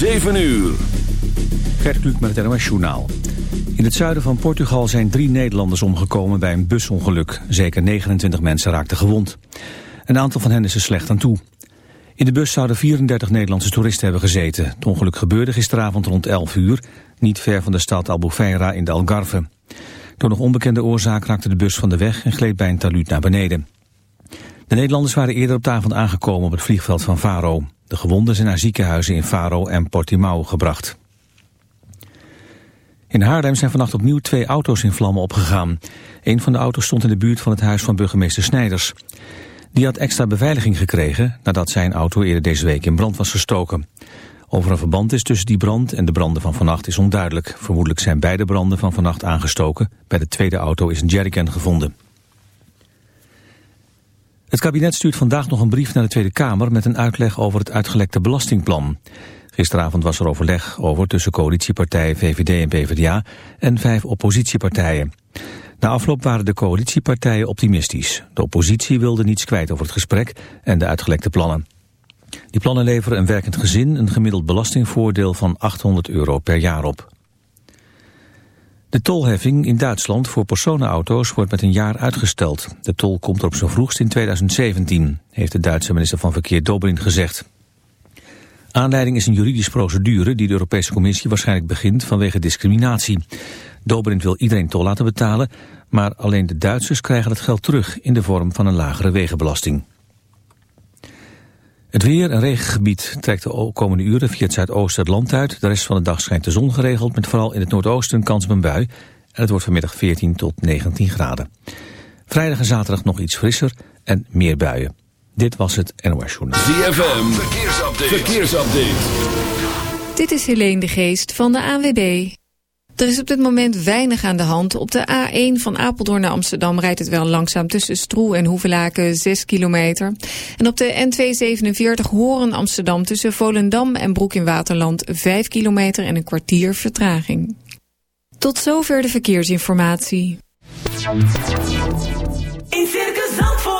7 uur. Gert Kluk met het NOS Journaal. In het zuiden van Portugal zijn drie Nederlanders omgekomen bij een busongeluk. Zeker 29 mensen raakten gewond. Een aantal van hen is er slecht aan toe. In de bus zouden 34 Nederlandse toeristen hebben gezeten. Het ongeluk gebeurde gisteravond rond 11 uur, niet ver van de stad Albufeira in de Algarve. Door nog onbekende oorzaak raakte de bus van de weg en gleed bij een taluut naar beneden. De Nederlanders waren eerder op de avond aangekomen op het vliegveld van Faro. De gewonden zijn naar ziekenhuizen in Faro en Portimao gebracht. In Haarlem zijn vannacht opnieuw twee auto's in vlammen opgegaan. Een van de auto's stond in de buurt van het huis van burgemeester Snijders. Die had extra beveiliging gekregen nadat zijn auto eerder deze week in brand was gestoken. Over een verband is tussen die brand en de branden van vannacht is onduidelijk. Vermoedelijk zijn beide branden van vannacht aangestoken. Bij de tweede auto is een jerrycan gevonden. Het kabinet stuurt vandaag nog een brief naar de Tweede Kamer... met een uitleg over het uitgelekte belastingplan. Gisteravond was er overleg over tussen coalitiepartijen VVD en PvdA... en vijf oppositiepartijen. Na afloop waren de coalitiepartijen optimistisch. De oppositie wilde niets kwijt over het gesprek en de uitgelekte plannen. Die plannen leveren een werkend gezin een gemiddeld belastingvoordeel van 800 euro per jaar op. De tolheffing in Duitsland voor personenauto's wordt met een jaar uitgesteld. De tol komt er op zijn vroegst in 2017, heeft de Duitse minister van Verkeer Dobrindt gezegd. Aanleiding is een juridische procedure die de Europese Commissie waarschijnlijk begint vanwege discriminatie. Dobrindt wil iedereen tol laten betalen, maar alleen de Duitsers krijgen het geld terug in de vorm van een lagere wegenbelasting. Het weer, een regengebied, trekt de komende uren via het zuidoosten het land uit. De rest van de dag schijnt de zon geregeld, met vooral in het noordoosten kans op een bui. En het wordt vanmiddag 14 tot 19 graden. Vrijdag en zaterdag nog iets frisser en meer buien. Dit was het NOS Journaal. ZFM, verkeersupdate. verkeersupdate. Dit is Helene de Geest van de ANWB. Er is op dit moment weinig aan de hand. Op de A1 van Apeldoorn naar Amsterdam rijdt het wel langzaam tussen Stroe en Hoevelaken 6 kilometer. En op de N247 Horen Amsterdam tussen Volendam en Broek in Waterland 5 kilometer en een kwartier vertraging. Tot zover de verkeersinformatie. In Circus Zandvoort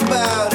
about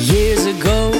Years ago,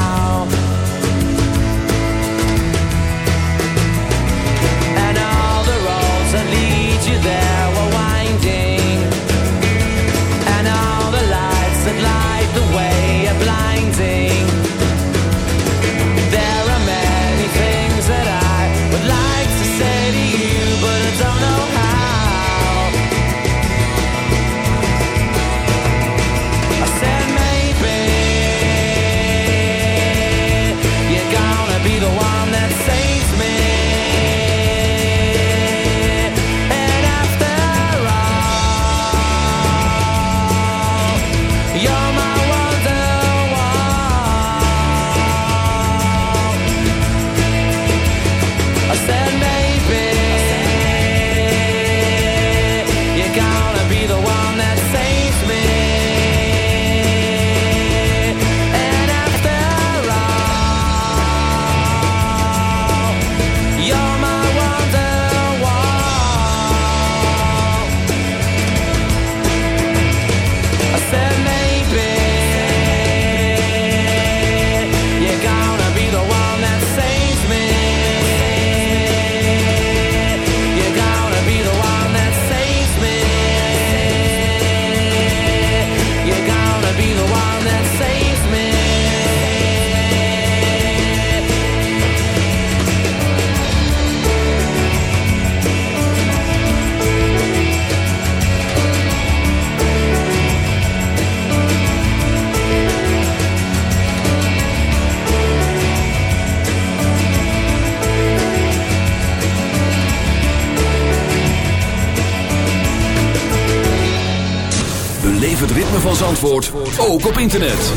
Ook op internet.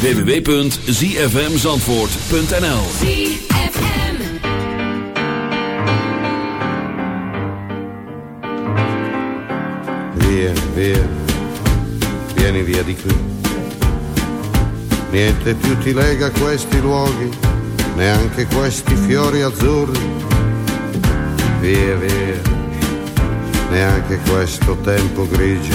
www.zfmzandvoort.nl Via, via, vieni via di qui. Niente più ti lega questi luoghi, neanche questi fiori azzurri. Via, via, neanche questo tempo grigio,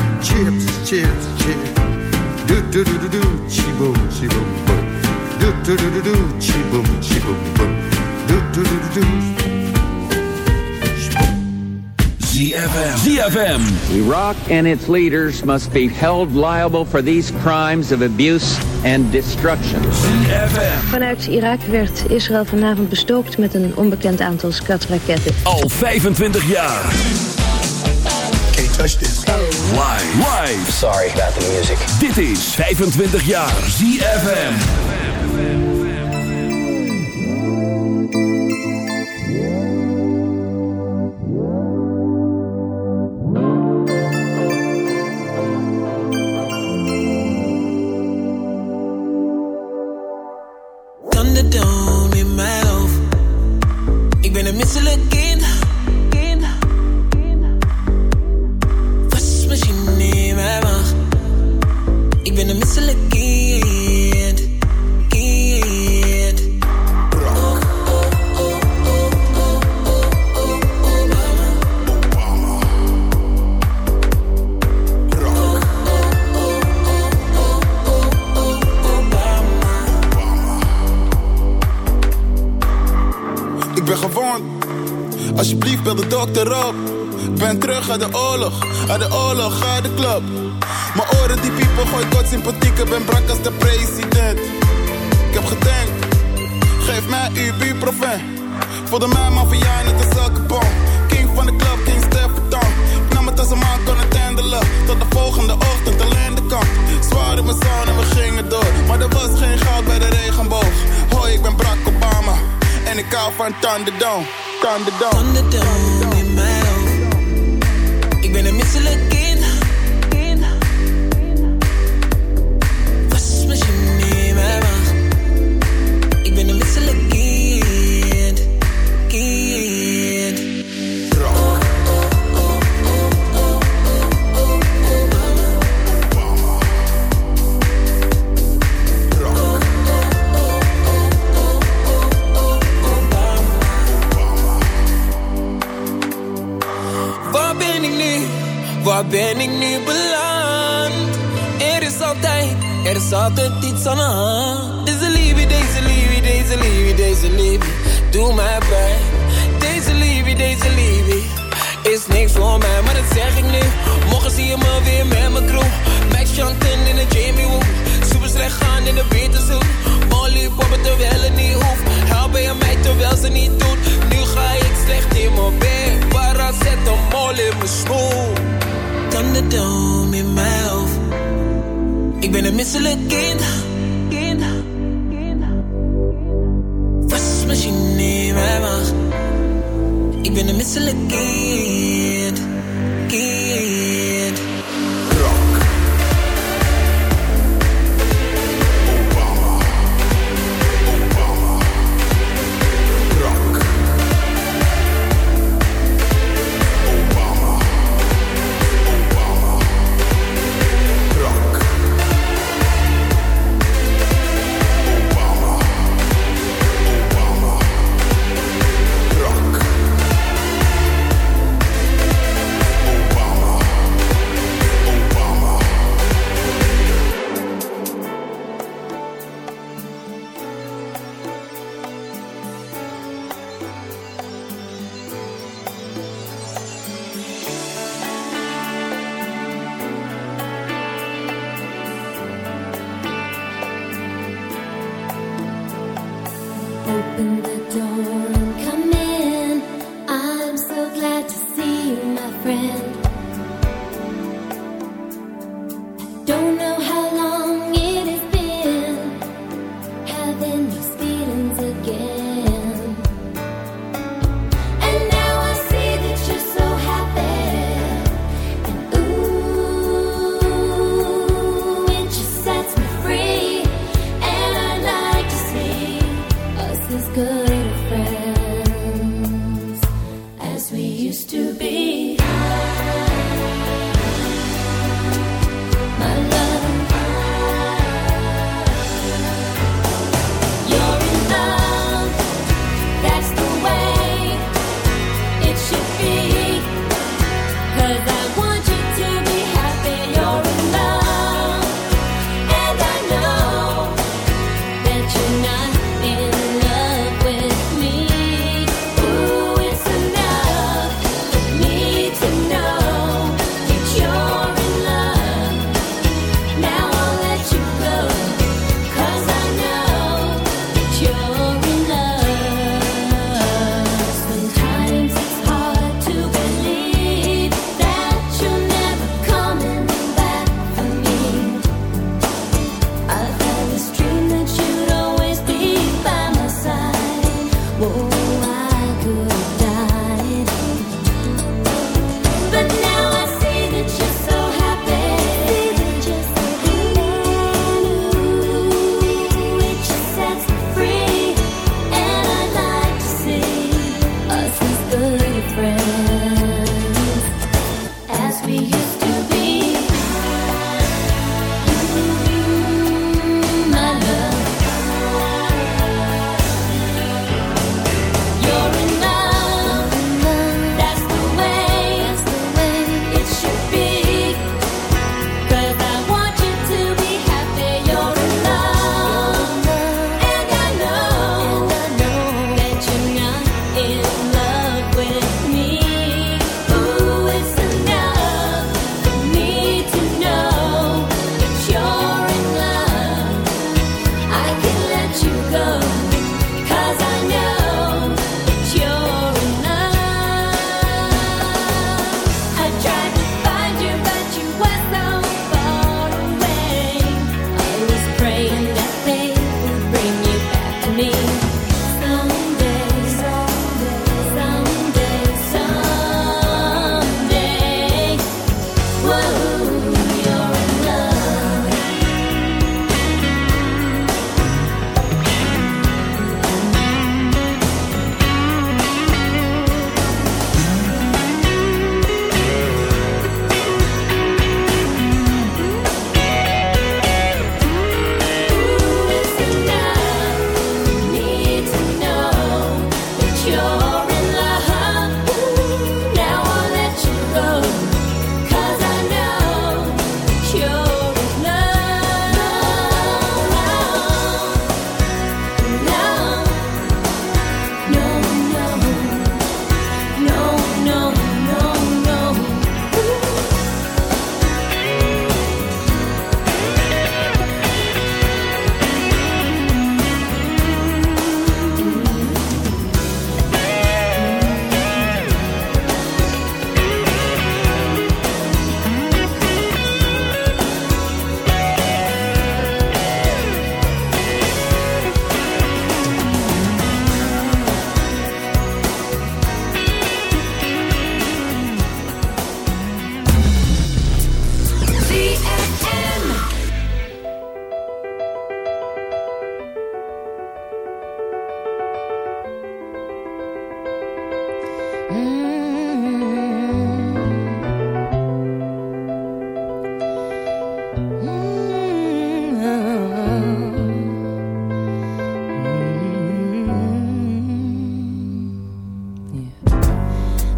Chips, chips, chips. Do do do do do, chi boom, chi boom boom. Do do do do do, chi boom, chi boom boom. Do do do do do. ZFM. ZFM. Iraq and its leaders must be held liable for these crimes of abuse and destruction. ZFM. Vanuit Irak werd Israël vanavond bestookt met een onbekend aantal skatraketten. Al 25 jaar. Can't touch this. Live. Live. Sorry about the music. Dit is 25 jaar ZFM. Bel de dokter op. Ben terug uit de oorlog, uit de oorlog, uit de club. Mijn oren die piepen, gooi kort sympathiek. Ik ben brak als de president. Ik heb gedenkt, geef mij uw buurproven. Voelde mij maffia net elke bom. King van de club, King Stefan. Nam het als een man kon het handelen. Tot de volgende ochtend alleen de kant. Zwaar in mijn zon en we gingen door. Maar er was geen goud bij de regenboog. Hoi, ik ben Barack Obama. En ik hou van Thunderdome. Thunderdome. Thunderdome in mijn. Ik ben een misselijk iets aan de hand. Deze liefde, deze liefde, deze liefde, deze liefde, doe mij pijn. Deze liefde, deze liefde, is niks voor mij, maar dat zeg ik nu. Morgen zie je me weer met mijn crew. Max Chanten in de Jamie Woo. Super slecht gaan in de Beterzoek. Molly poppen terwijl het niet hoeft. Helpen je mij terwijl ze niet doet. Nu ga ik slecht in mijn bed. Para zet een mol in mijn schoen. Thunderdome in hoofd. Ik ben een misselijk kind. kind. Wasmachine in mijn maag. Ik ben een misselijk kind.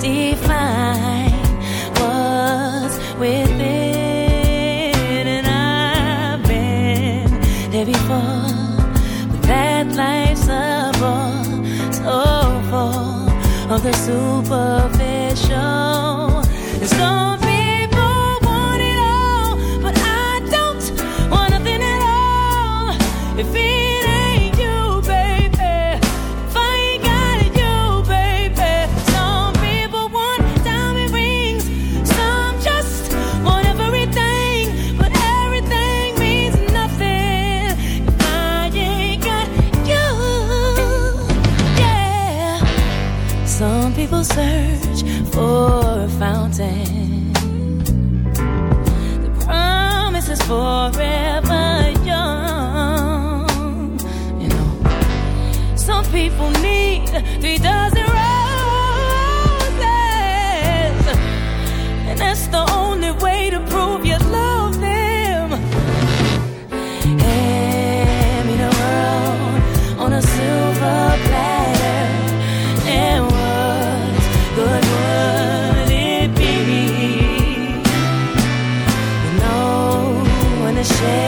define what's within. And I've been before, life's a so full of the superficial. or a fountain. share.